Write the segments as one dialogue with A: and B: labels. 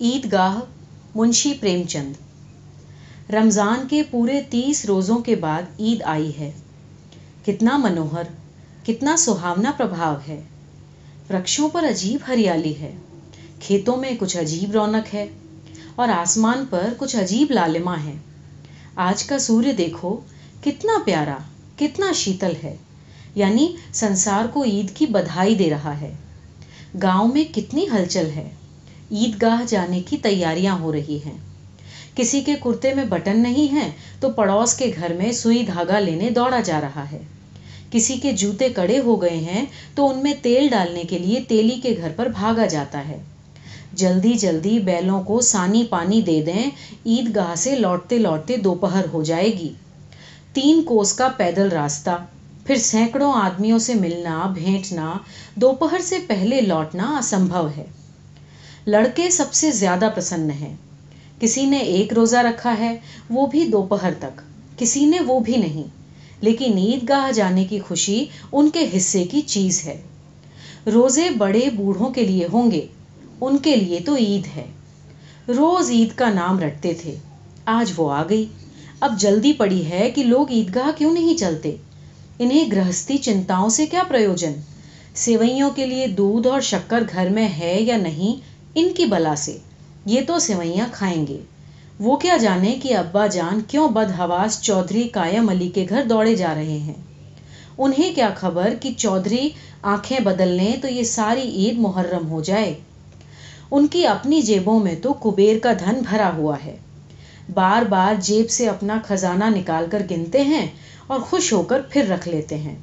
A: عید گاہ منشی پریم چند رمضان کے پورے تیس روزوں کے بعد عید آئی ہے۔ کتنا منوہر، کتنا سہاونا پربھاؤ ہے۔ ورکشوں پر عجیب ہریالی ہے۔ کھیتوں میں کچھ عجیب رونق ہے اور آسمان پر کچھ عجیب لالما ہے آج کا سوریہ دیکھو، کتنا پیارا، کتنا شیتل ہے۔ یعنی سنسار کو عید کی بدھائی دے رہا ہے۔ گاؤں میں کتنی ہلچل ہے۔ عید گاہ جانے کی تیاریاں ہو رہی ہیں۔ کسی کے کرتے میں بٹن نہیں ہے تو پڑوس کے گھر میں سوئی دھاگا لینے دوڑا جا رہا ہے۔ کسی کے جوتے کڑے ہو گئے ہیں تو ان میں تیل ڈالنے کے لیے تیلی کے گھر پر بھاگا جاتا ہے۔ جلدی جلدی بیلوں کو سانی پانی دے دیں عید گاہ سے لوٹتے لوٹتے دوپہر ہو جائے گی۔ تین کوس کا پیدل راستہ، پھر سینکڑوں آدمیوں سے ملنا بھیٹنا دوپہر سے پہلے لوٹنا اسمبھو ہے۔ لڑکے سب سے زیادہ پسند ہیں۔ کسی نے ایک روزہ رکھا ہے، وہ بھی دوپہر تک، کسی نے وہ بھی نہیں۔ لیکن عید گاہ جانے کی خوشی ان کے حصے کی چیز ہے۔ روزے بڑے بوڑھوں کے لیے ہوں گے، ان کے لیے تو عید ہے۔ روز عید کا نام رٹتے تھے، آج وہ آ گئی۔ اب جلدی پڑی ہے کہ لوگ عیدگاہ کیوں نہیں چلتے؟ انہیں گرہستی چنتاؤں سے کیا پریوجن سیوئیوں کے لیے دودھ اور شکر گھر میں ہے یا نہیں ان کی بلا سے۔ یہ تو سوئیاں کھائیں گے۔ وہ کیا جانے کہ ابا جان کیوں بد حواس چودھری کایم علی کے گھر دوڑے جا رہے ہیں۔ انہیں کیا خبر کہ چودھری آنکھیں بدل لیں تو یہ ساری عید محرم ہو جائے۔ ان کی اپنی جیبوں میں تو کبیر کا دھن بھرا ہوا ہے۔ بار بار جیب سے اپنا خزانہ نکال کر گنتے ہیں اور خوش ہو کر پھر رکھ لیتے ہیں۔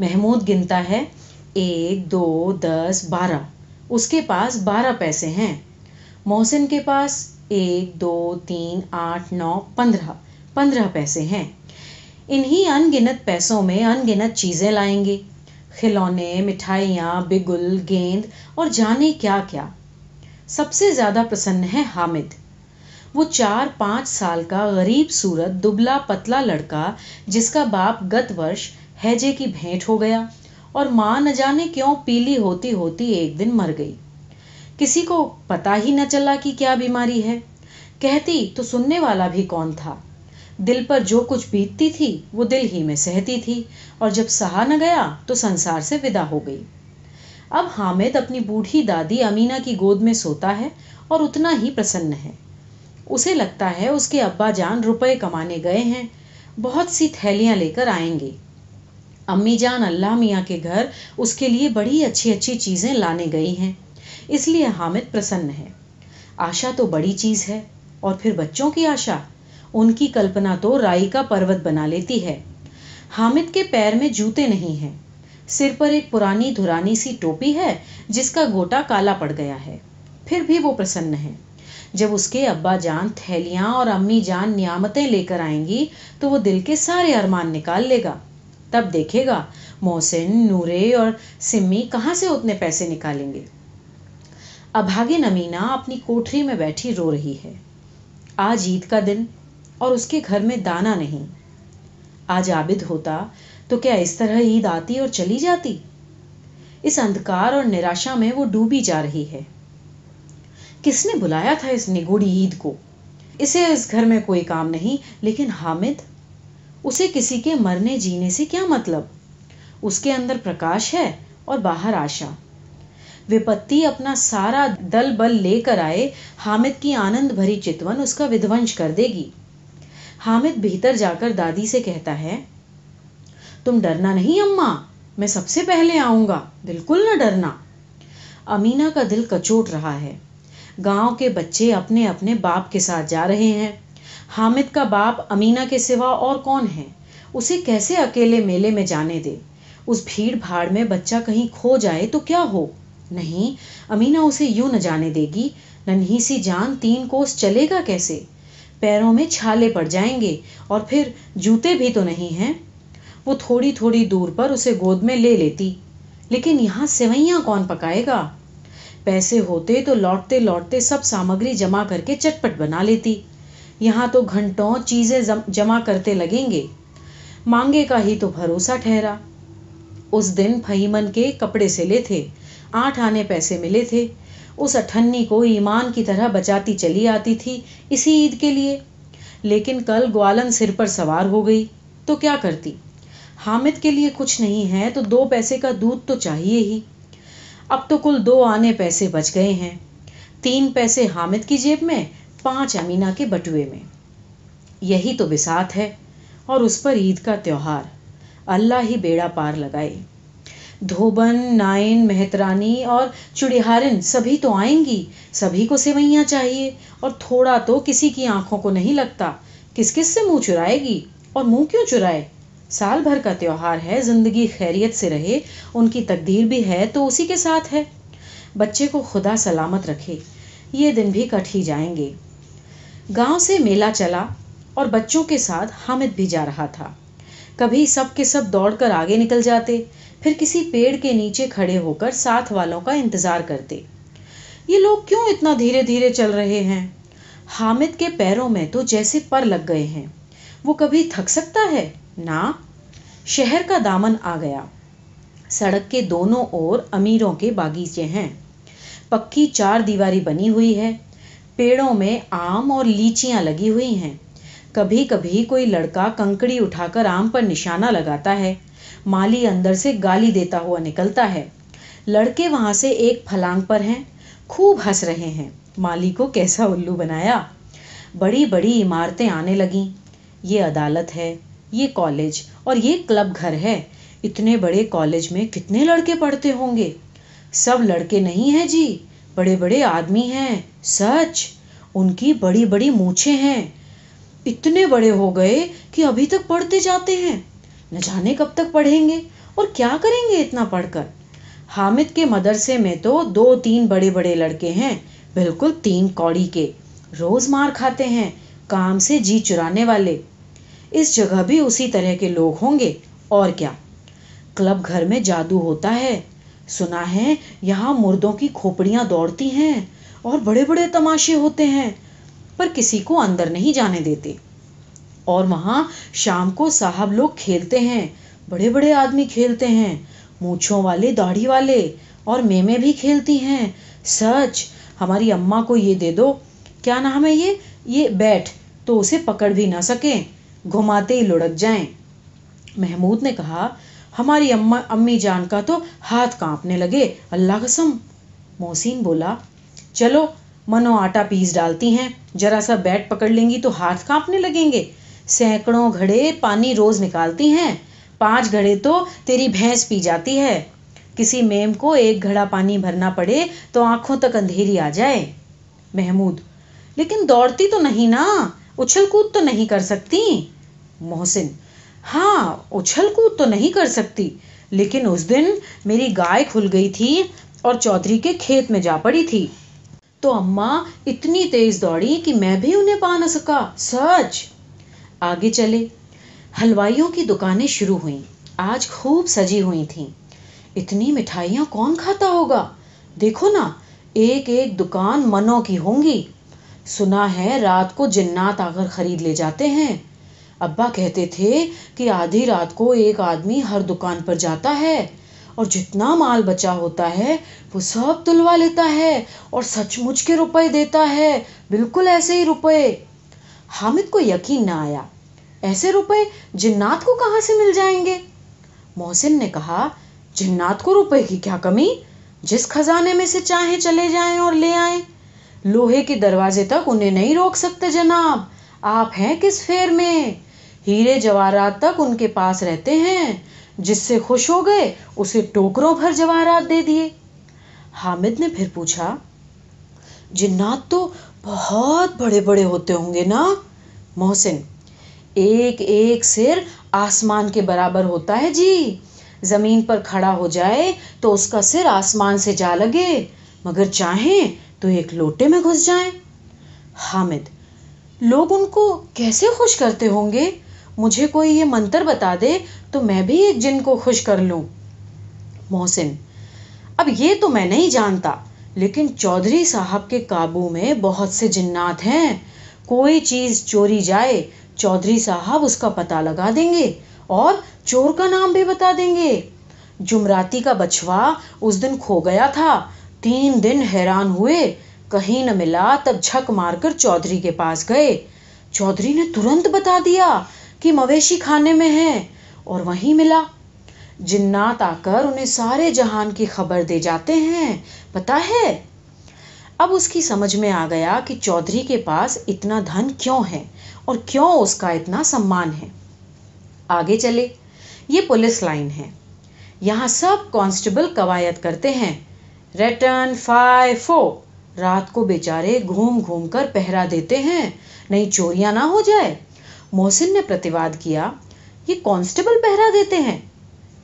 A: محمود گنتا ہے، ایک، دو، دس، بارہ۔ اس کے پاس بارہ پیسے ہیں۔ محسن کے پاس ایک، دو، تین، آٹھ، نو، پندرہ پندرہ پیسے ہیں۔ انہیں ان گنت پیسوں میں ان گنت چیزیں لائیں گے۔ کھلونے، مٹھائیاں، بگل، گیند اور جانے کیا کیا۔ سب سے زیادہ پسند ہے حامد۔ وہ چار، پانچ سال کا غریب صورت، دبلا پتلا لڑکا، جس کا باپ گت ورش ہیجے کی بھینٹ ہو گیا۔ اور ماں نہ جانے کیوں پیلی ہوتی ہوتی ایک دن مر گئی۔ کسی کو پتا ہی نہ چلا کہ کیا بیماری ہے۔ کہتی، تو سننے والا بھی کون تھا؟ دل پر جو کچھ بیتتی تھی، وہ دل ہی میں سہتی تھی، اور جب سہا نہ گیا، تو سنسار سے ودا ہو گئی۔ اب حامد اپنی بوڑھی دادی امینا کی گود میں سوتا ہے اور اتنا ہی پرسن ہے۔ اسے لگتا ہے اس کے ابا جان روپے کمانے گئے ہیں۔ بہت سی تھیلیاں لے کر آئیں گے۔ امی جان اللہ میاں کے گھر اس کے لیے بڑی اچھی اچھی چیزیں لانے گئی ہیں۔ اس لیے حامد پرسن ہے۔ آشا تو بڑی چیز ہے۔ اور پھر بچوں کی آشا؟ ان کی کلپنا تو رائی کا پروت بنا لیتی ہے۔ حامد کے پیر میں جوتے نہیں ہیں۔ سر پر ایک پرانی دھرانی سی ٹوپی ہے جس کا گوٹا کالا پڑ گیا ہے۔ پھر بھی وہ پرسن ہے۔ جب اس کے ابا جان تھیلیاں اور امی جان نعمتیں لے کر آئیں گی تو وہ دل کے سارے ارمان نکال لے گا۔ تب دیکھے گا۔ محسن، نورے اور سمی کہاں سے اتنے پیسے نکالیں گے؟ ابھاگے نمینا اپنی کوٹری میں بیٹھی رو رہی ہے۔ آج عید کا دن اور اس کے گھر میں دانا نہیں۔ آج عابد ہوتا تو کیا اس طرح عید آتی اور چلی جاتی؟ اس اندھکار اور نراشا میں وہ ڈوبی جا رہی ہے۔ کس نے بلایا تھا اس نگوڑی عید کو؟ اسے اس گھر میں کوئی کام نہیں، لیکن حامد اسے کسی کے مرنے جینے سے کیا مطلب؟ اس کے اندر پرکاش ہے اور باہر آشا۔ وپتی اپنا سارا دل بل لے کر آئے، حامد کی آنند بھری چتون اس کا ودونش کر دے گی۔ حامد بھیتر جا کر دادی سے کہتا ہے، تم ڈرنا نہیں اماں، میں سب سے پہلے آؤں گا۔ بالکل نہ ڈرنا۔ امینا کا دل کچوٹ رہا ہے۔ گاؤں کے بچے اپنے اپنے باپ کے ساتھ جا رہے ہیں۔ حامد کا باپ امینا کے سوا اور کون ہے؟ اسے کیسے اکیلے میلے میں جانے دے؟ اس بھیڑ بھاڑ میں بچہ کہیں کھو جائے تو کیا ہو؟ نہیں، امینا اسے یوں نہ جانے دے گی ننھی سی جان تین کوس چلے گا کیسے؟ پیروں میں چھالے پڑ جائیں گے اور پھر جوتے بھی تو نہیں ہیں؟ وہ تھوڑی تھوڑی دور پر اسے گود میں لے لیتی۔ لیکن یہاں سوئیاں کون پکائے گا؟ پیسے ہوتے تو لوٹتے لوٹتے سب سامگری جمع کر کے چٹپٹ بنا لیتی۔ یہاں تو گھنٹوں چیزیں جمع کرتے لگیں گے۔ مانگے کا ہی تو بھروسہ ٹھہرا۔ اس دن فہیمن کے کپڑے سلے تھے، آٹھ آنے پیسے ملے تھے۔ اس اٹھنی کو ایمان کی طرح بچاتی چلی آتی تھی اسی عید کے لیے۔ لیکن کل گوالن سر پر سوار ہو گئی، تو کیا کرتی؟ حامد کے لیے کچھ نہیں ہے تو دو پیسے کا دودھ تو چاہیے ہی۔ اب تو کل دو آنے پیسے بچ گئے ہیں۔ تین پیسے حامد کی جیب میں پانچ امینا کے بٹوے میں۔ یہی تو بسات ہے اور اس پر عید کا تیوہار۔ اللہ ہی بیڑا پار لگائے۔ دھوبن، نائن، مہترانی اور چڑیہارن سبھی تو آئیں گی۔ سبھی کو سوئیاں چاہیے۔ اور تھوڑا تو کسی کی آنکھوں کو نہیں لگتا۔ کس کس سے منہ چرائے گی؟ اور منہ کیوں چرائے؟ سال بھر کا تیوہار ہے، زندگی خیریت سے رہے۔ ان کی تقدیر بھی ہے تو اسی کے ساتھ ہے۔ بچے کو خدا سلامت رکھے۔ یہ دن بھی کٹ ہی جائیں گے۔ گاؤں سے میلہ چلا اور بچوں کے ساتھ حامد بھی جا رہا تھا۔ کبھی سب کے سب دوڑ کر آگے نکل جاتے، پھر کسی پیڑ کے نیچے کھڑے ہو کر ساتھ والوں کا انتظار کرتے۔ یہ لوگ کیوں اتنا دھیرے دھیرے چل رہے ہیں؟ حامد کے پیروں میں تو جیسے پر لگ گئے ہیں۔ وہ کبھی تھک سکتا ہے؟ نہ۔ شہر کا دامن آ گیا۔ سڑک کے دونوں اور امیروں کے باغیچے ہیں۔ پکی چار دیواری بنی ہوئی ہے۔ پیڑوں میں آم اور لیچیاں لگی ہوئی ہیں۔ کبھی کبھی کوئی لڑکا کنکڑی اٹھا کر آم پر نشانہ لگاتا ہے۔ مالی اندر سے گالی دیتا ہوا نکلتا ہے۔ لڑکے وہاں سے ایک پھلانگ پر ہیں۔ خوب ہنس رہے ہیں۔ مالی کو کیسا الو بنایا؟ بڑی بڑی عمارتیں آنے لگیں۔ یہ عدالت ہے، یہ کالج اور یہ کلب گھر ہے۔ اتنے بڑے کالج میں کتنے لڑکے پڑھتے ہوں گے؟ سب لڑکے نہیں ہیں جی۔ بڑے بڑے آدمی ہیں، سچ؟ ان کی بڑی بڑی مونچھیں ہیں۔ اتنے بڑے ہو گئے کہ ابھی تک پڑھتے جاتے ہیں۔ نہ جانے کب تک پڑھیں گے، اور کیا کریں گے اتنا پڑھ کر؟ حامد کے مدرسے میں تو دو تین بڑے بڑے لڑکے ہیں، بالکل تین کوڑی کے۔ روز مار کھاتے ہیں، کام سے جی چرانے والے۔ اس جگہ بھی اسی طرح کے لوگ ہوں گے، اور کیا؟ کلب گھر میں جادو ہوتا ہے۔ سنا ہے، یہاں مردوں کی کھوپڑیاں دوڑتی ہیں اور بڑے بڑے تماشے ہوتے ہیں، پر کسی کو اندر نہیں جانے دیتے۔ اور وہاں شام کو صاحب لوگ کھیلتے ہیں، بڑے بڑے آدمی کھیلتے ہیں، مونچھوں والے، داڑھی والے اور میمے بھی کھیلتی ہیں۔ سچ، ہماری اماں کو یہ دے دو۔ کیا نام ہے یہ؟ یہ بیٹھ، تو اسے پکڑ بھی نہ سکیں۔ گھماتے ہی لڑک جائیں۔ محمود نے کہا ہماری اما امی جان کا تو ہاتھ کانپنے لگے۔ اللہ قسم، محسن بولا، چلو، منو آٹا پیس ڈالتی ہیں ذرا سا بیٹ پکڑ لیں گی تو ہاتھ کانپنے لگیں گے۔ سینکڑوں گھڑے پانی روز نکالتی ہیں۔ پانچ گھڑے تو تیری بھینس پی جاتی ہے۔ کسی میم کو ایک گھڑا پانی بھرنا پڑے تو آنکھوں تک اندھیری آ جائے۔ محمود، لیکن دوڑتی تو نہیں نا، اچھل کود تو نہیں کر سکتی۔ محسن ہاں اچھل کود تو نہیں کر سکتی، لیکن اس دن میری گائے کھل گئی تھی اور چودھری کے کھیت میں جا پڑی تھی۔ تو اماں اتنی تیز دوڑی کہ میں بھی انہیں پا نہ سکا۔ سچ! آگے چلے۔ حلوائیوں کی دکانیں شروع ہوئیں۔ آج خوب سجی ہوئی تھیں۔ اتنی مٹھائیاں کون کھاتا ہوگا؟ دیکھو نا، ایک ایک دکان منوں کی ہوں گی۔ سنا ہے، رات کو جنات آ کر خرید لے جاتے ہیں۔ ابا کہتے تھے کہ آدھی رات کو ایک آدمی ہر دکان پر جاتا ہے اور جتنا مال بچا ہوتا ہے وہ سب تلوا لیتا ہے اور سچ مچ کے روپے دیتا ہے۔ بالکل ایسے ہی روپے۔ حامد کو یقین نہ آیا۔ ایسے روپے جنات کو کہاں سے مل جائیں گے؟ محسن نے کہا، جنات کو روپے کی کیا کمی؟ جس خزانے میں سے چاہیں چلے جائیں اور لے آئیں۔ لوہے کے دروازے تک انہیں نہیں روک سکتے جناب۔ آپ ہیں کس فیر میں؟ ہیرے جواہرات تک ان کے پاس رہتے ہیں۔ جس سے خوش ہو گئے، اسے ٹوکروں بھر جواہرات دے دیے۔ حامد نے پھر پوچھا، جنات تو بہت بڑے بڑے ہوتے ہوں گے نا؟ محسن، ایک ایک سر آسمان کے برابر ہوتا ہے جی۔ زمین پر کھڑا ہو جائے تو اس کا سر آسمان سے جا لگے، مگر چاہیں تو ایک لوٹے میں گھس جائیں۔ حامد، لوگ ان کو کیسے خوش کرتے ہوں گے؟ مجھے کوئی یہ منتر بتا دے تو میں بھی ایک جن کو خوش کر لوں۔ محسن، اب یہ تو میں نہیں جانتا، لیکن چودھری صاحب کے قابو میں بہت سے جنات ہیں۔ کوئی چیز چوری جائے، چودھری صاحب اس کا پتہ لگا دیں گے اور چور کا نام بھی بتا دیں گے۔ جمراتی کا بچوا اس دن کھو گیا تھا، تین دن حیران ہوئے۔ کہیں نہ ملا تب جھک مار کر چودھری کے پاس گئے۔ چودھری نے ترنت بتا دیا کہ مویشی کھانے میں ہے اور وہیں ملا۔ جنات آ کر انہیں سارے جہان کی خبر دے جاتے ہیں پتا ہے؟ اب اس کی سمجھ میں آ گیا کہ چودھری کے پاس اتنا دھن کیوں ہے اور کیوں اس کا اتنا سمان ہے۔ آگے چلے۔ یہ پولیس لائن ہے۔ یہاں سب کانسٹیبل قواعد کرتے ہیں۔ ریٹرن فائی فو رات کو بیچارے گھوم گھوم کر پہرا دیتے ہیں۔ نہیں، چوریاں نہ ہو جائے۔ محسن نے پرتواد کیا، یہ کانسٹیبل پہرا دیتے ہیں۔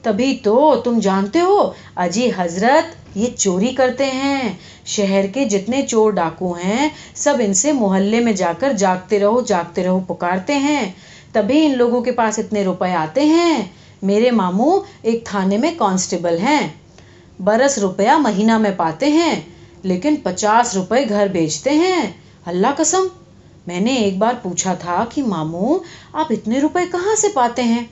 A: تبھی تو تم جانتے ہو، اجی حضرت یہ چوری کرتے ہیں۔ شہر کے جتنے چور ڈاکو ہیں، سب ان سے محلے میں جا کر جاگتے رہو جاگتے رہو، پکارتے ہیں۔ تبھی ان لوگوں کے پاس اتنے روپے آتے ہیں۔ میرے ماموں ایک تھانے میں کانسٹیبل ہیں۔ برس روپیہ مہینہ میں پاتے ہیں، لیکن پچاس روپے گھر بیچتے ہیں۔ اللہ قسم! میں نے ایک بار پوچھا تھا کہ ماموں آپ اتنے روپے کہاں سے پاتے ہیں؟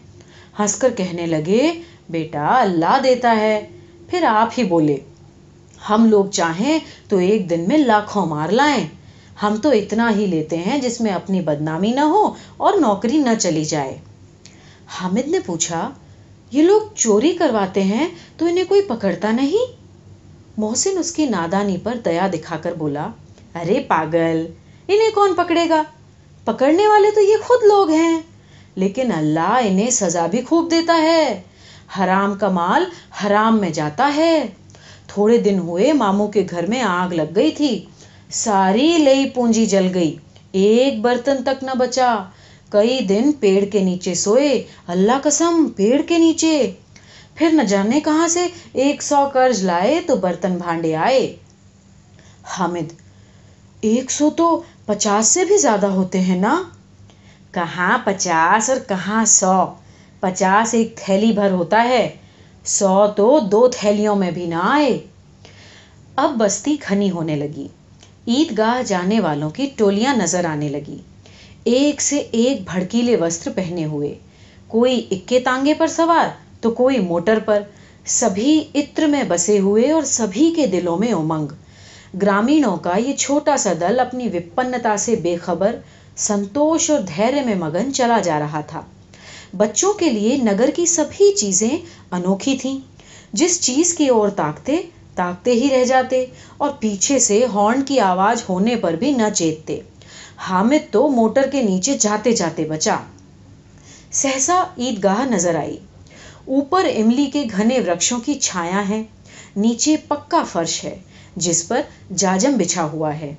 A: ہنس کر کہنے لگے، بیٹا، اللہ دیتا ہے۔ پھر آپ ہی بولے، ہم لوگ چاہیں تو ایک دن میں لاکھوں مار لائیں۔ ہم تو اتنا ہی لیتے ہیں جس میں اپنی بدنامی نہ ہو اور نوکری نہ چلی جائے۔ حامد نے پوچھا، یہ لوگ چوری کرواتے ہیں تو انہیں کوئی پکڑتا نہیں؟ محسن اس کی نادانی پر دیا دکھا کر بولا، ارے پاگل! انہیں کون پکڑے گا؟ پکڑنے والے تو یہ خود لوگ ہیں۔ لیکن اللہ انہیں سزا بھی خوب دیتا ہے۔ حرام کا مال حرام میں جاتا ہے۔ تھوڑے دن ہوئے ماموں کے گھر میں آگ لگ گئی تھی۔ ساری لئی پونجی جل گئی۔ ایک برتن تک نہ بچا۔ کئی دن پیڑ کے نیچے سوئے۔ اللہ قسم، پیڑ کے نیچے۔ پھر نہ جانے کہاں سے ایک سو قرض لائے تو برتن بھانڈے آئے۔ حامد، ایک سو تو پچاس سے بھی زیادہ ہوتے ہیں نا؟ کہاں پچاس اور کہاں سو؟ پچاس ایک تھیلی بھر ہوتا ہے، سو تو دو تھیلیوں میں بھی نہ آئے۔ اب بستی کھنی ہونے لگی۔ عید گاہ جانے والوں کی ٹولیاں نظر آنے لگی۔ ایک سے ایک بھڑکیلے وسطر پہنے ہوئے۔ کوئی اکے تانگے پر سوار، تو کوئی موٹر پر۔ سبھی عطر میں بسے ہوئے اور سبھی کے دلوں میں امنگ۔ گرامینوں کا یہ چھوٹا سا دل اپنی وپنتا سے بے خبر، سنتوش اور دھیرے میں مگن چلا جا رہا تھا۔ بچوں کے لیے نگر کی سبھی چیزیں انوکھی تھیں۔ جس چیز کی اور تاکتے تاکتے ہی رہ جاتے اور پیچھے سے ہارن کی آواز ہونے پر بھی نہ چیتتے۔ حامد تو موٹر کے نیچے جاتے جاتے بچا۔ سہسا عید گاہ نظر آئی۔ اوپر املی کے گھنے ورکشوں کی چھایا ہے نیچے پکا فرش ہے۔ جس پر جاجم بچھا ہوا ہے۔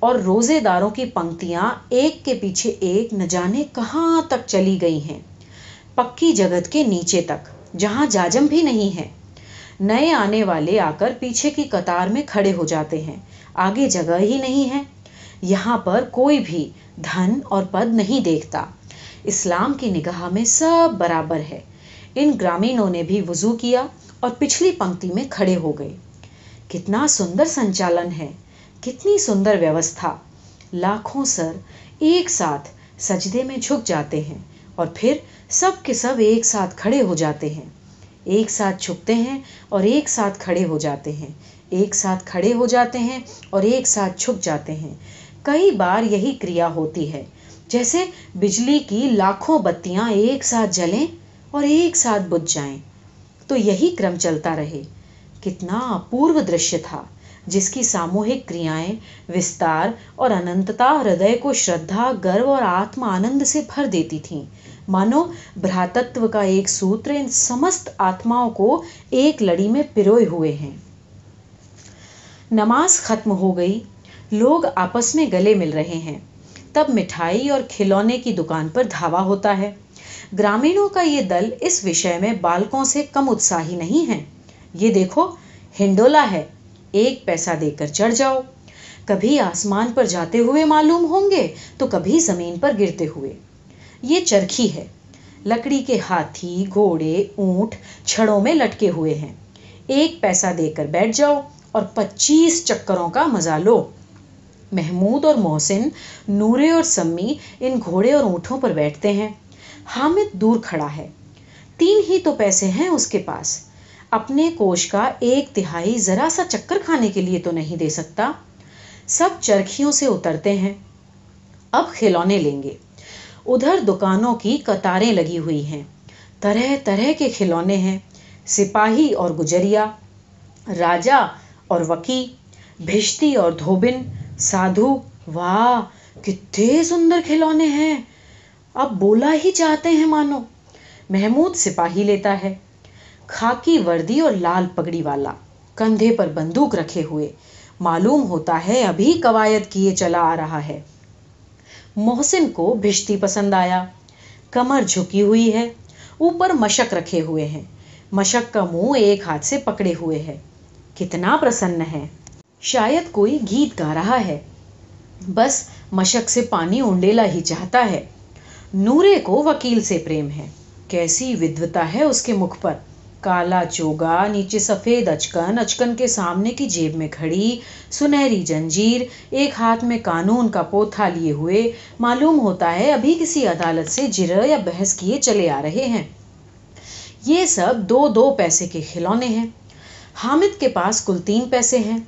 A: اور روزے داروں کی پنکتیاں ایک کے پیچھے ایک نہ جانے کہاں تک چلی گئی ہیں۔ پکی جگت کے نیچے تک، جہاں جاجم بھی نہیں ہے۔ نئے آنے والے آ کر پیچھے کی قطار میں کھڑے ہو جاتے ہیں۔ آگے جگہ ہی نہیں ہے۔ یہاں پر کوئی بھی دھن اور پد نہیں دیکھتا۔ اسلام کی نگاہ میں سب برابر ہے۔ ان گرامینوں نے بھی وضو کیا اور پچھلی پنکتی میں کھڑے ہو گئے۔ کتنا سندر سنچالن ہے، کتنی سندر ویوستھا۔ لاکھوں سر ایک ساتھ سجدے میں جھک جاتے ہیں اور پھر سب کے سب ایک ساتھ کھڑے ہو جاتے ہیں۔ ایک ساتھ چھپتے ہیں اور ایک ساتھ کھڑے ہو جاتے ہیں۔ ایک ساتھ کھڑے ہو جاتے ہیں اور ایک ساتھ چھپ جاتے ہیں۔ کئی بار یہی کریا ہوتی ہے، جیسے بجلی کی لاکھوں بتیاں ایک ساتھ جلیں اور ایک ساتھ بجھ جائیں۔ تو یہی کرم چلتا رہے۔ کتنا اپورو درشیہ تھا، جس کی ساموہک کریائیں وستار اور انتتا ہردے کو شردھا، گرو اور آتم آنند سے بھر دیتی تھیں۔ مانو براتتو کا ایک سوتر ان سمست آتماؤں کو ایک لڑی میں پروئے ہوئے ہیں۔ نماز ختم ہو گئی، لوگ آپس میں گلے مل رہے ہیں۔ تب مٹھائی اور کھلونے کی دکان پر دھاوا ہوتا ہے۔ گرامینوں کا یہ دل اس وشے میں بالکوں سے کم اتساہی نہیں ہے۔ یہ دیکھو، ہنڈولا ہے۔ ایک پیسہ دے کر چڑھ جاؤ۔ کبھی آسمان پر جاتے ہوئے معلوم ہوں گے، تو کبھی زمین پر گرتے ہوئے۔ یہ چرخی ہے۔ لکڑی کے ہاتھی، گھوڑے، اونٹ چھڑوں میں لٹکے ہوئے ہیں۔ ایک پیسہ دے کر بیٹھ جاؤ اور پچیس چکروں کا مزہ لو۔ محمود اور محسن، نورے اور سمی ان گھوڑے اور اونٹوں پر بیٹھتے ہیں۔ حامد دور کھڑا ہے۔ تین ہی تو پیسے ہیں اس کے پاس۔ اپنے کوش کا ایک تہائی ذرا سا چکر کھانے کے لیے تو نہیں دے سکتا۔ سب چرخیوں سے اترتے ہیں۔ اب کھلونے لیں گے۔ ادھر دکانوں کی قطاریں لگی ہوئی ہیں۔ طرح طرح کے کھلونے ہیں۔ سپاہی اور گجریا، راجا اور وکی، بھشتی اور دھوبن، سادھو۔ واہ، کتنے سندر کھلونے ہیں۔ اب بولا ہی چاہتے ہیں مانو۔ محمود سپاہی لیتا ہے۔ خاکی وردی اور لال پگڑی والا۔ کندھے پر بندوق رکھے ہوئے۔ معلوم ہوتا ہے ابھی قواعد کیے چلا آ رہا ہے۔ محسن کو بھشتی پسند آیا۔ کمر جھکی ہوئی ہے۔ اوپر مشک رکھے ہوئے ہیں۔ مشک کا منہ ایک ہاتھ سے پکڑے ہوئے ہے۔ کتنا پرسن ہے۔ شاید کوئی گیت گا رہا ہے۔ بس مشک سے پانی اونڈیلا ہی چاہتا ہے۔ نورے کو وکیل سے پریم ہے۔ کیسی ودوتا ہے اس کے مکھ پر۔ کالا چوگا، نیچے سفید اچکن اچکن کے سامنے کی جیب میں کھڑی، سنہری جنجیر، ایک ہاتھ میں قانون کا پوتھا لیے ہوئے، معلوم ہوتا ہے ابھی کسی عدالت سے جر یا بحث کیے چلے آ رہے ہیں۔ یہ سب دو دو پیسے کے کھلونے ہیں۔ حامد کے پاس کل تین پیسے ہیں۔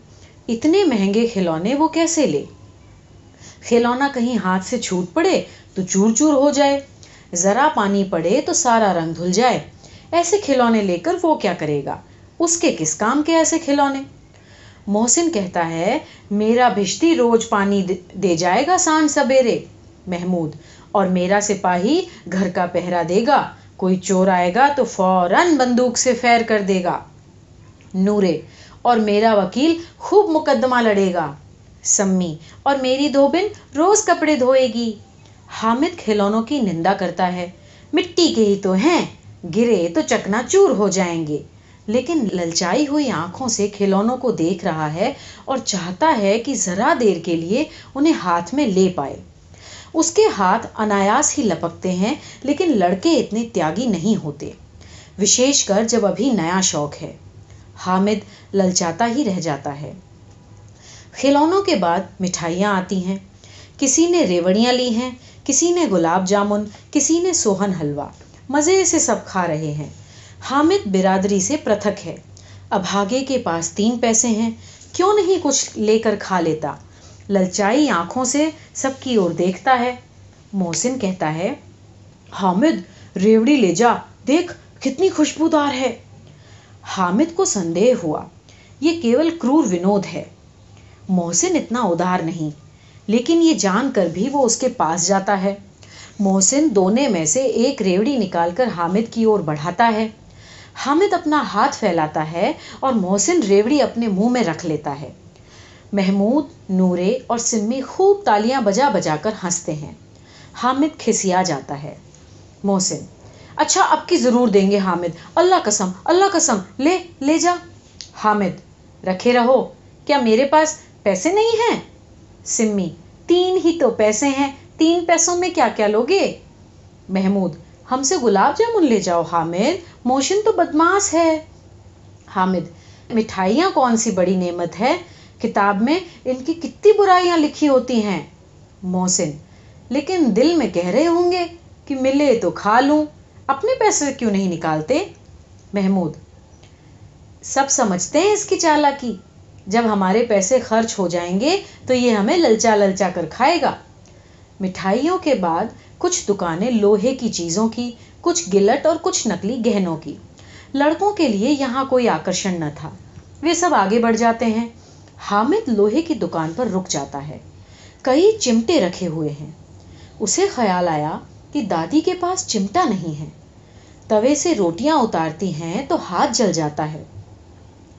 A: اتنے مہنگے کھلونے وہ کیسے لے؟ کھلونا کہیں ہاتھ سے چھوٹ پڑے تو چور چور ہو جائے۔ ذرا پانی پڑے تو سارا رنگ دھل جائے۔ ایسے کھلونے لے کر وہ کیا کرے گا؟ اس کے کس کام کے ایسے کھلونے؟ محسن کہتا ہے، میرا بھشتی روز پانی دے جائے گا سان سبیرے محمود، اور میرا سپاہی گھر کا پہرا دے گا۔ کوئی چور آئے گا تو فوراً بندوق سے فیر کر دے گا۔ نورے، اور میرا وکیل خوب مقدمہ لڑے گا۔ سمی، اور میری دھوبن روز کپڑے دھوئے گی۔ حامد کھلونوں کی نندا کرتا ہے۔ مٹی کے ہی تو ہیں۔ گرے تو چکنا چور ہو جائیں گے۔ لیکن للچائی ہوئی آنکھوں سے کھلونوں کو دیکھ رہا ہے اور چاہتا ہے کہ ذرا دیر کے لیے انہیں ہاتھ میں لے پائے۔ اس کے ہاتھ انایاس ہی لپکتے ہیں، لیکن لڑکے اتنے تیاگی نہیں ہوتے۔ وشیش کر جب ابھی نیا شوق ہے۔ حامد للچاتا ہی رہ جاتا ہے۔ کھلونوں کے بعد مٹھائیاں آتی ہیں۔ کسی نے ریوڑیاں لی ہیں، کسی نے گلاب جامن، کسی نے سوہن حلوہ۔ مزے سے سب کھا رہے ہیں۔ حامد برادری سے پرتھک ہے۔ ابھاگے کے پاس تین پیسے ہیں۔ کیوں نہیں کچھ لے کر کھا لیتا؟ للچائی آنکھوں سے سب کی اور دیکھتا ہے۔ محسن کہتا ہے، حامد، ریوڑی لے جا۔ دیکھ، کتنی خوشبودار ہے۔ حامد کو سندے ہوا۔ یہ کیول کرور ونود ہے۔ محسن اتنا ادار نہیں، لیکن یہ جان کر بھی وہ اس کے پاس جاتا ہے۔ محسن دونے میں سے ایک ریوڑی نکال کر حامد کی اور بڑھاتا ہے۔ حامد اپنا ہاتھ پھیلاتا ہے اور محسن ریوڑی اپنے منہ میں رکھ لیتا ہے۔ محمود، نورے اور سمی خوب تالیاں بجا بجا کر ہنستے ہیں۔ حامد کھسیا جاتا ہے۔ محسن اچھا اب کی ضرور دیں گے حامد۔ اللہ قسم اللہ قسم، لے لے جا۔ حامد، رکھے رہو۔ کیا میرے پاس پیسے نہیں ہیں؟ سمی تین ہی تو پیسے ہیں۔ تین پیسوں میں کیا کیا لوگے؟ محمود، ہم سے گلاب جامن لے جاؤ، حامد، موشن تو بدماس ہے۔ حامد، مٹھائیاں کون سی بڑی نعمت ہے؟ کتاب میں ان کی کتنی برائیاں لکھی ہوتی ہیں۔ محسن، لیکن دل میں کہہ رہے ہوں گے کہ ملے تو کھا لوں، اپنے پیسے کیوں نہیں نکالتے؟ محمود، سب سمجھتے ہیں اس کی چالا کی جب ہمارے پیسے خرچ ہو جائیں گے تو یہ ہمیں للچا للچا کر کھائے گا۔ مٹھائیوں کے بعد کچھ دکانیں لوہے کی چیزوں کی، کچھ گلٹ اور کچھ نکلی گہنوں کی۔ لڑکوں کے لیے یہاں کوئی آکرشن نہ تھا۔ وہ سب آگے بڑھ جاتے ہیں۔ حامد لوہے کی دکان پر رک جاتا ہے۔ کئی چمٹے رکھے ہوئے ہیں۔ اسے خیال آیا کہ دادی کے پاس چمٹا نہیں ہے۔ توے سے روٹیاں اتارتی ہیں تو ہاتھ جل جاتا ہے۔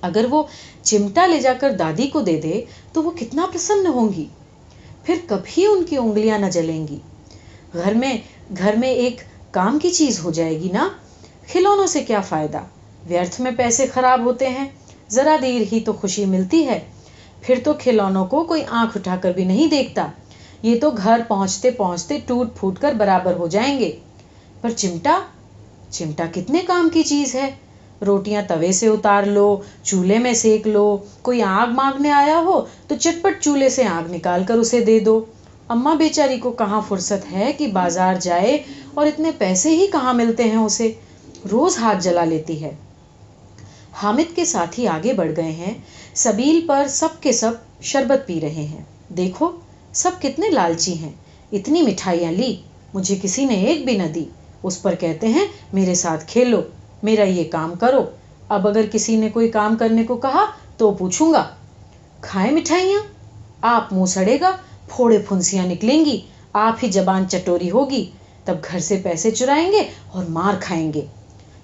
A: اگر وہ چمٹا لے جا کر دادی کو دے دے تو وہ کتنا پرسن ہوں گی؟ پھر کبھی ان کی انگلیاں نہ جلیں گی۔ گھر میں گھر میں ایک کام کی چیز ہو جائے گی نا؟ کھلونوں سے کیا فائدہ؟ ویرتھ میں پیسے خراب ہوتے ہیں، ذرا دیر ہی تو خوشی ملتی ہے۔ پھر تو کھلونوں کو کوئی آنکھ اٹھا کر بھی نہیں دیکھتا۔ یہ تو گھر پہنچتے پہنچتے ٹوٹ پھوٹ کر برابر ہو جائیں گے۔ پر چمٹا چمٹا کتنے کام کی چیز ہے؟ روٹیاں توے سے اتار لو، چولہے میں سیک لو۔ کوئی آگ مانگنے آیا ہو تو چٹ پٹ چولہے سے آگ نکال کر اسے دے دو۔ اماں بیچاری کو کہاں فرصت ہے کہ بازار جائے اور اتنے پیسے ہی کہاں ملتے ہیں اسے؟ روز ہاتھ جلا لیتی ہے۔ حامد کے ساتھی آگے بڑھ گئے ہیں۔ سبیل پر سب کے سب شربت پی رہے ہیں۔ دیکھو، سب کتنے لالچی ہیں۔ اتنی مٹھائیاں لی، مجھے کسی نے ایک بھی نہ دی۔ اس پر کہتے ہیں، میرے ساتھ کھیلو۔ میرا یہ کام کرو۔ اب اگر کسی نے کوئی کام کرنے کو کہا تو پوچھوں گا کھائے مٹھائیاں؟ آپ منہ سڑے گا، پھوڑے پھنسیاں نکلیں گی، آپ ہی زبان چٹوری ہوگی۔ تب گھر سے پیسے چرائیں گے اور مار کھائیں گے۔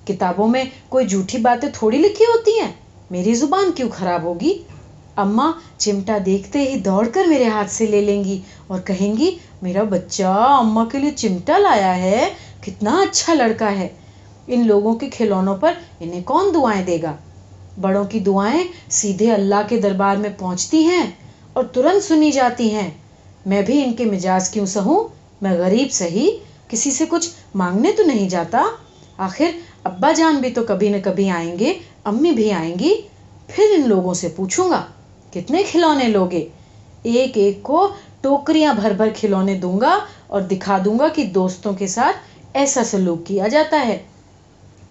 A: کتابوں میں کوئی جھوٹی باتیں تھوڑی لکھی ہوتی ہیں۔ میری زبان کیوں خراب ہوگی؟ اماں چمٹا دیکھتے ہی دوڑ کر میرے ہاتھ سے لے لیں گی اور کہیں گی، میرا بچہ اماں کے لیے چمٹا لایا ہے، کتنا اچھا لڑکا ہے۔ ان لوگوں کے کھلونوں پر انہیں کون دعائیں دے گا؟ بڑوں کی دعائیں سیدھے اللہ کے دربار میں پہنچتی ہیں اور ترنت سنی جاتی ہیں۔ میں بھی ان کے مجاز کیوں سہوں؟ میں غریب سہی، کسی سے کچھ مانگنے تو نہیں جاتا۔ آخر ابا جان بھی تو کبھی نہ کبھی آئیں گے، امی بھی آئیں گی۔ پھر ان لوگوں سے پوچھوں گا، کتنے کھلونے لوگے؟ ایک ایک کو ٹوکریاں بھر بھر کھلونے دوں گا اور دکھا دوں گا کہ دوستوں کے ساتھ ایسا سلوک کیا جاتا ہے۔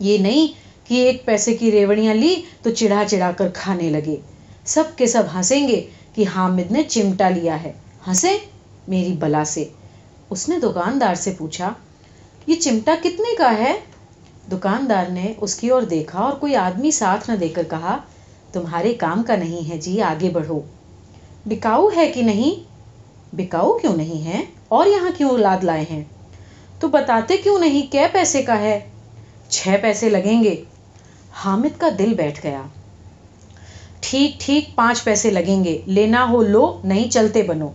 A: یہ نہیں کہ ایک پیسے کی ریوڑیاں لی تو چڑھا چڑھا کر کھانے لگے۔ سب کے سب ہنسیں گے کہ حامد نے چمٹا لیا ہے۔ ہنسے؟ میری بلا سے۔ اس نے دکاندار سے پوچھا، یہ چمٹا کتنے کا ہے؟ دکاندار نے اس کی اور دیکھا اور کوئی آدمی ساتھ نہ دے کر کہا، تمہارے کام کا نہیں ہے جی آگے بڑھو۔ بکاؤ ہے کہ نہیں؟ بکاؤ کیوں نہیں ہے؟ اور یہاں کیوں اولاد لائے ہیں؟ تو بتاتے کیوں نہیں کیا پیسے کا ہے؟ چھ پیسے لگیں گے۔ حامد کا دل بیٹھ گیا۔ ٹھیک ٹھیک، پانچ پیسے لگیں گے۔ لینا ہو لو، نہیں چلتے بنو۔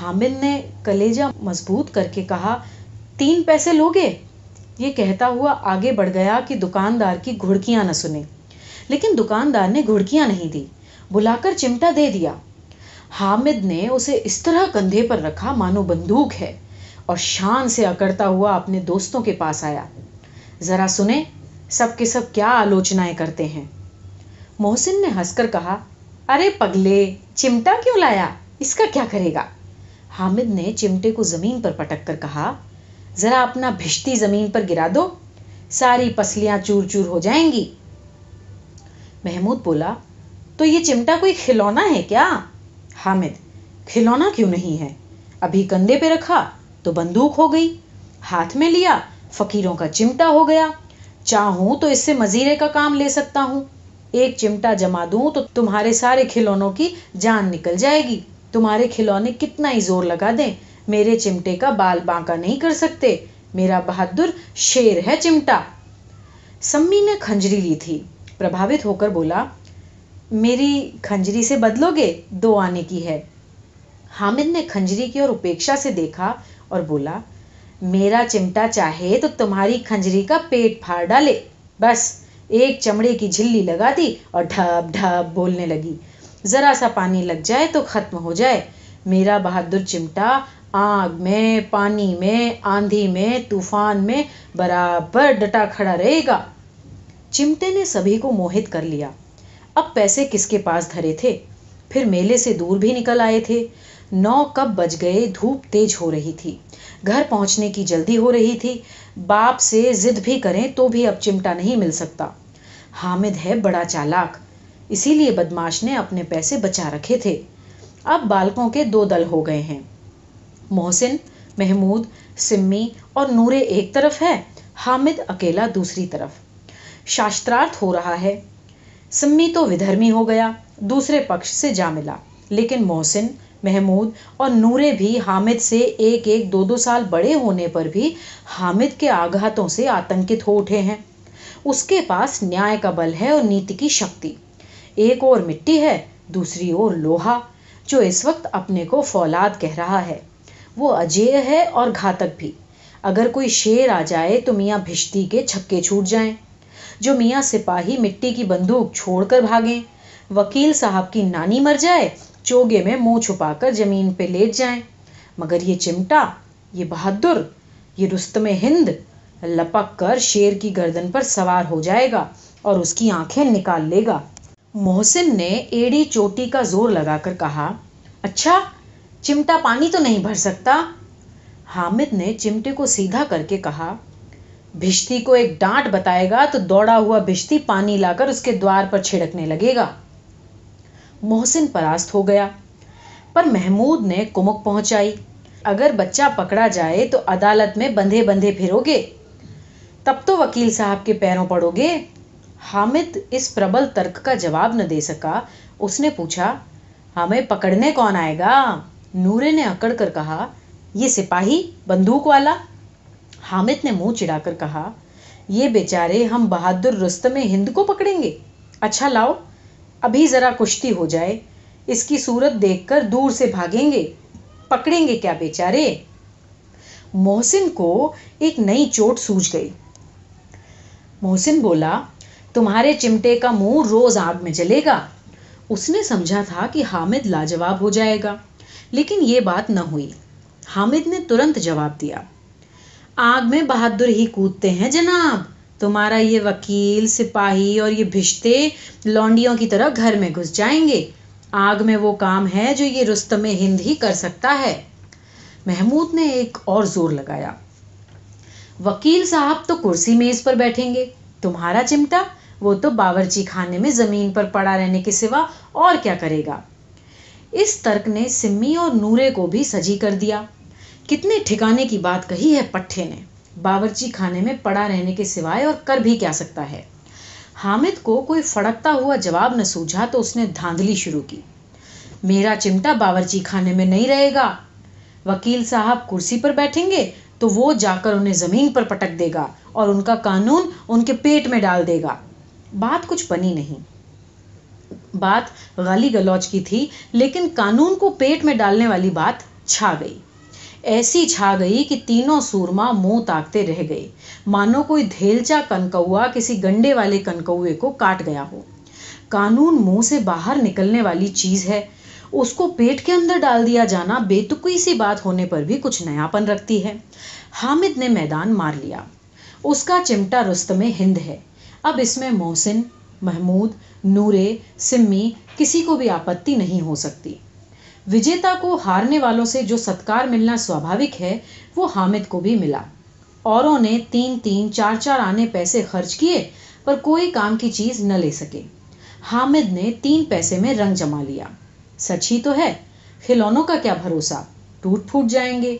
A: حامد نے کلیجہ مضبوط کر کے کہا، تین پیسے لوگے؟ یہ کہتا ہوا آگے بڑھ گیا کہ دکاندار کی گھڑکیاں نہ سنے۔ لیکن دکاندار نے گھڑکیاں نہیں دی بلا کر چمٹا دے دیا۔ حامد نے اسے اس طرح کندھے پر رکھا، مانو بندوق ہے۔ اور شان سے اکڑتا ہوا اپنے دوستوں کے پاس آیا۔ ذرا سنیں، سب کے سب کیا آلوچنائیں کرتے ہیں؟ محسن نے ہنس کر کہا، ارے پگلے، چمٹا کیوں لایا؟ اس کا کیا کرے گا؟ حامد نے چمٹے کو زمین پر پٹک کر کہا، ذرا اپنا بھشتی زمین پر گرا دو، ساری پسلیاں چور چور ہو جائیں گی۔ محمود بولا، تو یہ چمٹا کوئی کھلونا ہے کیا؟ حامد، کھلونا کیوں نہیں ہے؟ ابھی کندھے پہ رکھا تو بندوق ہو گئی، ہاتھ میں لیا فقیروں کا چمٹا ہو گیا۔ چاہوں تو اس سے مزیرے کا کام لے سکتا ہوں۔ ایک چمٹا جما دوں تو تمہارے سارے کھلونوں کی جان نکل جائے گی۔ تمہارے کھلونے کتنا ہی زور لگا دیں۔ میرے چمٹے کا بال بانکا نہیں کر سکتے۔ میرا بہادر شیر ہے چمٹا۔ سمی نے کھنجری لی تھی۔ پربھاوت ہو کر بولا، میری کھنجری سے بدلو گے؟ دو آنے کی ہے۔ حامد نے کھنجری کی اور اپیکشا سے دیکھا اور بولا میرا چمٹا چاہے تو تمہاری کھنجری کا پیٹ پھاڑ ڈالے۔ بس، ایک چمڑے کی جھلی لگا دی اور ڈھب ڈھب بولنے لگی۔ ذرا سا پانی لگ جائے تو ختم ہو جائے۔ میرا بہادر چمٹا آگ میں، پانی میں، آندھی میں، طوفان میں برابر ڈٹا کھڑا رہے گا۔ چمٹے نے سبھی کو موہت کر لیا۔ اب پیسے کس کے پاس دھرے تھے؟ پھر میلے سے دور بھی نکل آئے تھے۔ نو کب بج گئے، دھوپ تیز ہو رہی تھی۔ گھر پہنچنے کی جلدی ہو رہی تھی۔ باپ سے ضد بھی کریں تو بھی اب چمٹا نہیں مل سکتا۔ حامد ہے بڑا چالاک، اسی لیے بدماش نے اپنے پیسے بچا رکھے تھے۔ اب بالکوں کے دو دل ہو گئے ہیں۔ محسن، محمود، سمی اور نورے ایک طرف ہے، حامد اکیلا دوسری طرف۔ شاسترارتھ ہو رہا ہے۔ سمی تو ودھرمی ہو گیا، دوسرے پکش سے جا ملا۔ لیکن محسن محمود اور نورے بھی حامد سے ایک ایک دو دو سال بڑے ہونے پر بھی حامد کے آگھاتوں سے آتنکت ہو اٹھے ہیں۔ اس کے پاس نیائے کا بل ہے اور نیتی کی شکتی۔ ایک اور مٹی ہے، دوسری اور لوہا، جو اس وقت اپنے کو فولاد کہہ رہا ہے۔ وہ اجے ہے اور گھاتک بھی۔ اگر کوئی شیر آ جائے تو میاں بھشتی کے چھکے چھوٹ جائیں۔ جو میاں سپاہی مٹی کی بندوق چھوڑ کر بھاگیں۔ وکیل صاحب کی نانی مر جائے چوگے میں منہ چھپا کر زمین پہ لیٹ جائیں۔ مگر یہ چمٹا، یہ بہادر، یہ رستم ہند لپک کر شیر کی گردن پر سوار ہو جائے گا اور اس کی آنکھیں نکال لے گا۔ محسن نے ایڑی چوٹی کا زور لگا کر کہا اچھا چمٹا پانی تو نہیں بھر سکتا؟ حامد نے چمٹے کو سیدھا کر کے کہا، بھشتی کو ایک ڈانٹ بتائے گا تو دوڑا ہوا بھشتی پانی لا کر اس کے دوار پر چھڑکنے لگے گا۔ محسن پراست ہو گیا۔ پر محمود نے کمک پہنچائی۔ اگر بچہ پکڑا جائے تو عدالت میں بندھے بندھے پھرو گے۔ تب تو وکیل صاحب کے پیروں پڑو گے۔ حامد اس پربل ترک کا جواب نہ دے سکا۔ اس نے پوچھا، ہمیں پکڑنے کون آئے گا؟ نورے نے اکڑ کر کہا، یہ سپاہی، بندوق والا۔ حامد نے منہ چڑا کر کہا، یہ بیچارے ہم بہادر رستم ہند کو پکڑیں گے۔ اچھا لاؤ۔ ابھی ذرا کشتی ہو جائے۔ اس کی صورت دیکھ کر دور سے بھاگیں گے۔ پکڑیں گے کیا بیچارے؟ محسن کو ایک نئی چوٹ سوج گئی۔ محسن بولا، تمہارے چمٹے کا منہ روز آگ میں جلے گا۔ اس نے سمجھا تھا کہ حامد لاجواب ہو جائے گا، لیکن یہ بات نہ ہوئی۔ حامد نے ترنت جواب دیا، آگ میں بہادر ہی کودتے ہیں جناب۔ تمہارا یہ وکیل، سپاہی اور یہ بھشتے لونڈیوں کی طرح گھر میں گھس جائیں گے۔ آگ میں وہ کام ہے جو یہ رستم ہند ہی کر سکتا ہے۔ محمود نے ایک اور زور لگایا۔ وکیل صاحب تو کرسی میز پر بیٹھیں گے۔ تمہارا چمٹا؟ وہ تو باورچی خانے میں زمین پر پڑا رہنے کے سوا اور کیا کرے گا۔ اس ترک نے سمی اور نورے کو بھی سجی کر دیا۔ کتنے ٹھکانے کی بات کہی ہے پٹھے نے۔ باورچی خانے میں پڑا رہنے کے سوائے اور کر بھی کیا سکتا ہے۔ حامد کو کوئی فڑکتا ہوا جواب نہ سوجھا تو اس نے دھاندلی شروع کی۔ میرا چمٹا باورچی خانے میں نہیں رہے گا۔ وکیل صاحب کرسی پر بیٹھیں گے تو وہ جا کر انہیں زمین پر پٹک دے گا اور ان کا قانون ان کے پیٹ میں ڈال دے گا۔ بات کچھ بنی نہیں۔ بات غالی گلوچ کی تھی لیکن قانون کو پیٹ میں ڈالنے والی بات چھا گئی۔ ایسی چھا گئی کہ تینوں سورما منہ تاکتے رہ گئے۔ مانو کوئی دھیلچا کنکوا کسی گنڈے والے کنکوے کو کاٹ گیا ہو۔ قانون منہ سے باہر نکلنے والی چیز ہے۔ اس کو پیٹ کے اندر ڈال دیا جانا بے تکی سی بات ہونے پر بھی کچھ نیاپن رکھتی ہے۔ حامد نے میدان مار لیا۔ اس کا چمٹا رستم ہند ہے۔ اب اس میں محسن، محمود، نورے، سمی کسی کو بھی آپتی نہیں ہو سکتی۔ وجیتا کو ہارنے والوں سے جو ستکار ملنا سوابھاوک ہے، وہ حامد کو بھی ملا۔ اوروں نے تین تین چار چار آنے پیسے خرچ کیے، پر کوئی کام کی چیز نہ لے سکے۔ حامد نے تین پیسے میں رنگ جما لیا۔ سچ ہی تو ہے، کھلونوں کا کیا بھروسہ؟ ٹوٹ پھوٹ جائیں گے۔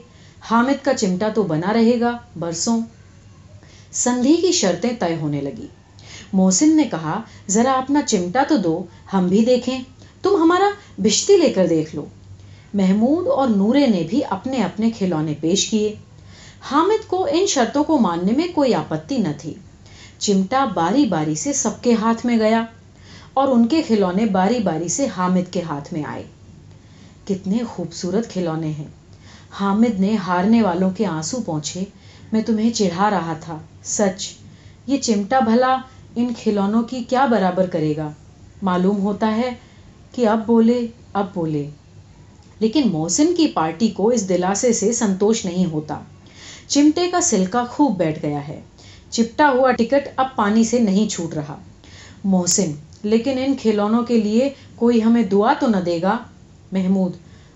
A: حامد کا چمٹا تو بنا رہے گا برسوں۔ سندھی کی شرطیں طے ہونے لگی۔ محسن نے کہا، ذرا اپنا چمٹا تو دو، ہم بھی دیکھیں۔ تم ہمارا بشتی لے کر دیکھ لو۔ محمود اور نورے نے بھی اپنے اپنے کھلونے پیش کیے۔ حامد کو ان شرطوں کو ماننے میں کوئی آپتی نہ تھی۔ چمٹا باری باری سے سب کے ہاتھ میں گیا اور ان کے کھلونے باری باری سے حامد کے ہاتھ میں آئے۔ کتنے خوبصورت کھلونے ہیں۔ حامد نے ہارنے والوں کے آنسو پہنچے میں تمہیں چڑھا رہا تھا۔ سچ، یہ چمٹا بھلا ان کھلونوں کی کیا برابر کرے گا؟ معلوم ہوتا ہے کہ اب بولے اب بولے۔ لیکن محسن کی پارٹی کو اس دلاسے سے سنتوش نہیں ہوتا۔ چمٹے کا سلکا خوب بیٹھ گیا ہے۔ چپٹا ہوا ٹکٹ اب پانی سے نہیں چھوٹ رہا۔ محسن، لیکن ان کھلونوں کے لیے کوئی ہمیں دعا تو نہ دے گا؟ محمود،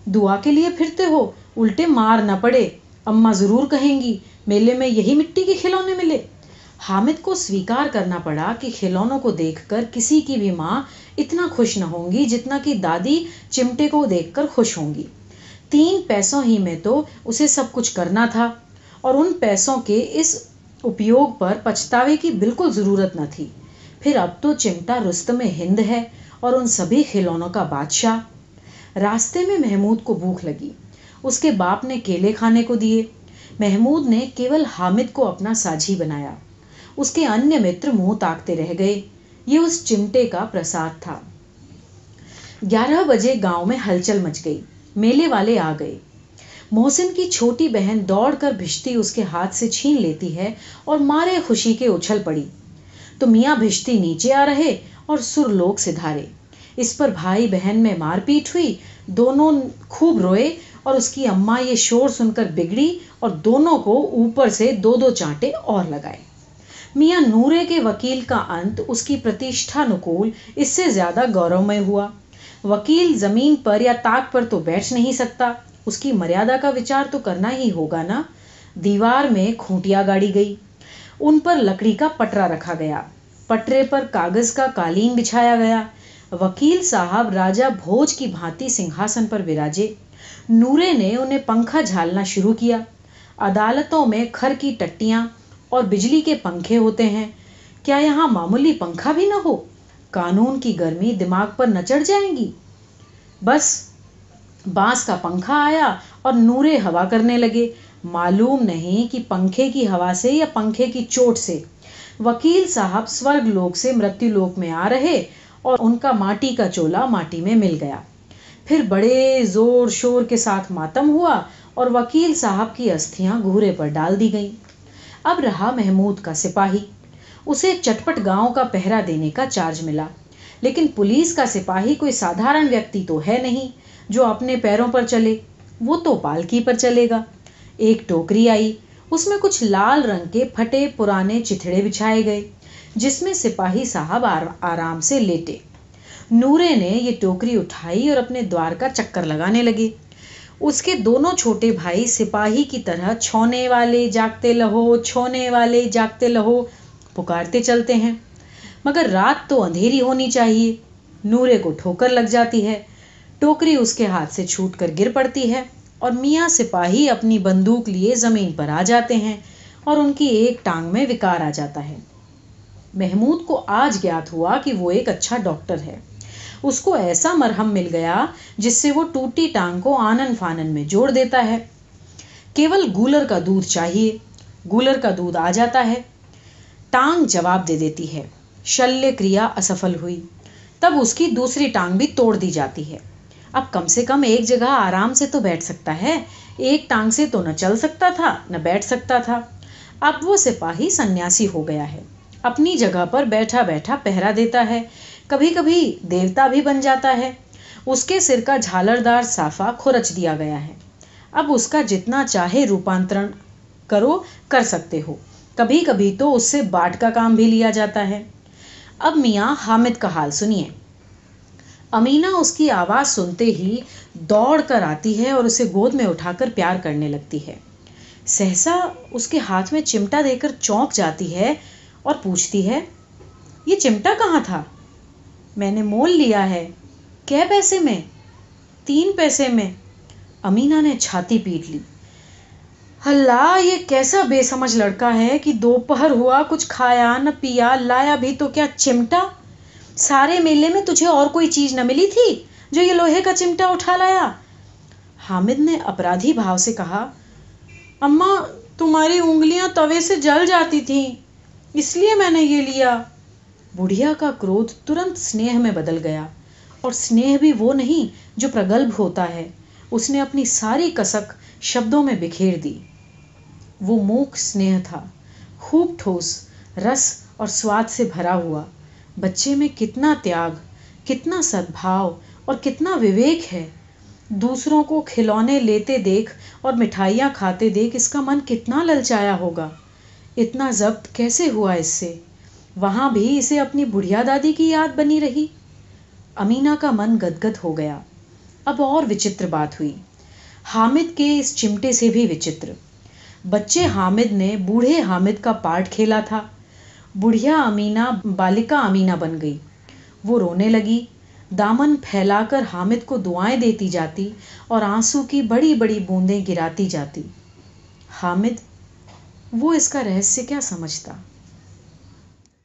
A: دعا کے لیے پھرتے ہو؟ الٹے مار نہ پڑے۔ اما ضرور کہیں گی، میلے میں یہی مٹی کے کھلونے ملے۔ حامد کو سویکار کرنا پڑا کہ کھلونوں کو دیکھ کر کسی کی بھی ماں اتنا خوش نہ ہوں گی جتنا کہ دادی چمٹے کو دیکھ کر خوش ہوں گی۔ تین پیسوں ہی میں تو اسے سب کچھ کرنا تھا اور ان پیسوں کے اس اپیوگ پر پچھتاوے کی بالکل ضرورت نہ تھی۔ پھر اب تو چمٹا رستم ہند ہے اور ان سبھی کھلونوں کا بادشاہ۔ راستے میں محمود کو بھوک لگی۔ اس کے باپ نے کیلے کھانے کو دیے۔ محمود نے کیول حامد کو اپنا ساجھی بنایا۔ اس کے انیہ متر منہ تاکتے رہ گئے۔ یہ اس چمٹے کا پرساد تھا۔ گیارہ بجے گاؤں میں ہلچل مچ گئی۔ میلے والے آ گئے۔ محسن کی چھوٹی بہن دوڑ کر بھشتی اس کے ہاتھ سے چھین لیتی ہے اور مارے خوشی کے اچھل پڑی۔ تو میاں بھشتی نیچے آ رہے اور سر لوگ سدھارے۔ اس پر بھائی بہن میں مار پیٹ ہوئی۔ دونوں خوب روئے اور اس کی اماں یہ شور سن کر بگڑی اور دونوں کو اوپر سے دو دو چانٹے اور لگائے۔ میاں نورے کے وکیل کا انت اس کی پرتیشٹھا نکول اس سے زیادہ گورو میں ہوا۔ وکیل زمین پر یا تاک پر تو بیٹھ نہیں سکتا۔ اس کی مریادا کا وچار تو کرنا ہی ہوگا نا۔ دیوار میں کھوٹیا گاڑی گئی۔ ان پر لکڑی کا پٹرا رکھا گیا۔ پٹرے پر کاغذ کا قالین بچھایا گیا۔ وکیل صاحب راجا بھوج کی بھانتی سنگھاسن پر وراجے۔ نورے نے انہیں پنکھا جھالنا شروع کیا۔ عدالتوں میں کھر کی ٹٹیاں۔ اور بجلی کے پنکھے ہوتے ہیں۔ کیا یہاں معمولی پنکھا بھی نہ ہو؟ قانون کی گرمی دماغ پر نہ چڑھ جائیں گی۔ بس، بانس کا پنکھا آیا اور نورے ہوا کرنے لگے۔ معلوم نہیں کہ پنکھے کی ہوا سے یا پنکھے کی چوٹ سے۔ وکیل صاحب سورگ لوک سے مرتیو لوک میں آ رہے اور ان کا ماٹی کا چولا ماٹی میں مل گیا۔ پھر بڑے زور شور کے ساتھ ماتم ہوا اور وکیل صاحب کی استھیاں گھورے پر ڈال دی گئیں۔ اب رہا محمود کا سپاہی۔ اسے چٹپٹ گاؤں کا پہرا دینے کا چارج ملا۔ لیکن پولیس کا سپاہی کوئی سادھارن ویکتی تو ہے نہیں جو اپنے پیروں پر چلے۔ وہ تو پالکی پر چلے گا۔ ایک ٹوکری آئی۔ اس میں کچھ لال رنگ کے پھٹے پرانے چتھڑے بچھائے گئے، جس میں سپاہی صاحب آرام سے لیٹے۔ نورے نے یہ ٹوکری اٹھائی اور اپنے دوار کا چکر لگانے لگے۔ اس کے دونوں چھوٹے بھائی سپاہی کی طرح چھونے والے جاگتے لہو، چھونے والے جاگتے لہو، پکارتے چلتے ہیں۔ مگر رات تو اندھیری ہونی چاہیے، نورے کو ٹھوکر لگ جاتی ہے۔ ٹوکری اس کے ہاتھ سے چھوٹ کر گر پڑتی ہے اور میاں سپاہی اپنی بندوق لیے زمین پر آ جاتے ہیں اور ان کی ایک ٹانگ میں وکار آ جاتا ہے۔ محمود کو آج گیات ہوا کہ وہ ایک اچھا ڈاکٹر ہے۔ اس کو ایسا مرہم مل گیا جس سے وہ ٹوٹی ٹانگ کو آنن فانن میں جوڑ دیتا ہے۔ کیول گولر کا دودھ چاہیے۔ گولر کا دودھ آ جاتا ہے۔ ٹانگ جواب دے دیتی ہے۔ شلیہ کریا اسفل ہوئی۔ تب اس کی دوسری ٹانگ بھی توڑ دی جاتی ہے۔ اب کم سے کم ایک جگہ آرام سے تو بیٹھ سکتا ہے۔ ایک ٹانگ سے تو نہ چل سکتا تھا، نہ بیٹھ سکتا تھا۔ اب وہ سپاہی سنیاسی ہو گیا ہے۔ اپنی جگہ پر بیٹھا بیٹھا پہرا دیتا ہے۔ کبھی کبھی دیوتا بھی بن جاتا ہے۔ اس کے سر کا جھالردار صافہ کھرچ دیا گیا ہے۔ اب اس کا جتنا چاہے روپانترن کرو، کر سکتے ہو۔ کبھی کبھی تو اس سے باٹ کا کام بھی لیا جاتا ہے۔ اب میاں حامد کا حال سنیے۔ امینا اس کی آواز سنتے ہی دوڑ کر آتی ہے اور اسے گود میں اٹھا کر پیار کرنے لگتی ہے۔ سہسا اس کے ہاتھ میں چمٹا دے کر چونک جاتی ہے اور پوچھتی ہے، یہ چمٹا کہاں تھا؟ میں نے مول لیا ہے۔ کیا پیسے میں؟ تین پیسے میں۔ امینا نے چھاتی پیٹ لی۔ اللہ، یہ کیسا بے سمجھ لڑکا ہے کہ دوپہر ہوا کچھ کھایا، نہ پیا، لایا بھی تو کیا چمٹا؟ سارے میلے میں تجھے اور کوئی چیز نہ ملی تھی جو یہ لوہے کا چمٹا اٹھا لایا؟ حامد نے اپرادھی بھاؤ سے کہا، اماں، تمہاری انگلیاں توے سے جل جاتی تھیں، اس لیے میں نے یہ لیا۔ بڑھیا کا کرودھ ترنت سنیہ میں بدل گیا۔ اور سنیہ بھی وہ نہیں جو پرگلبھ ہوتا ہے۔ اس نے اپنی ساری کسک شبدوں میں بکھیر دی۔ وہ موک سنیہ تھا۔ خوب ٹھوس، رس اور سواد سے بھرا ہوا۔ بچے میں کتنا تیاگ، کتنا سدبھاؤ اور کتنا وویک ہے۔ دوسروں کو کھلونے لیتے دیکھ اور مٹھائیاں کھاتے دیکھ اس کا من کتنا للچایا ہوگا۔ اتنا ضبط کیسے ہوا اس سے؟ وہاں بھی اسے اپنی بڑھیا دادی کی یاد بنی رہی۔ امینا کا من گدگد ہو گیا۔ اب اور وچتر بات ہوئی۔ حامد کے اس چمٹے سے بھی وچتر۔ بچے حامد نے بوڑھے حامد کا پارٹ کھیلا تھا۔ بڑھیا امینا بالکا امینا بن گئی۔ وہ رونے لگی۔ دامن پھیلا کر حامد کو دعائیں دیتی جاتی اور آنسو کی بڑی بڑی بوندیں گراتی جاتی۔ حامد، وہ اس کا رہسیہ کیا سمجھتا؟